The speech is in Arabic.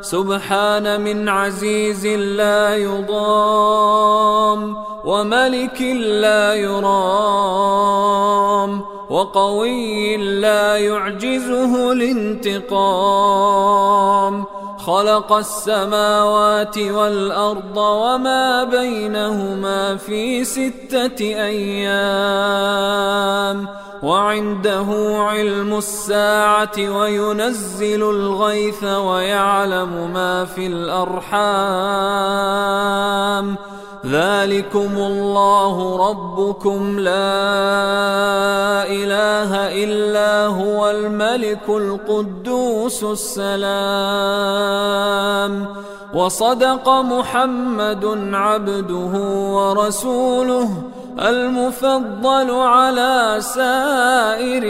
سبحان من عزيز لا يضام وملك لا يرام وقوي لا يعجزه الانتقام. خلق السماوات والأرض وما بينهما في ستة أيام. وعنده علم الساعة وينزل الغيث ويعلم ما في الأرحام. ذلكم الله ربكم. لا إله إلا هو الملك القدوس السلام. وصدق محمد عبده ورسوله. المفضل على سائر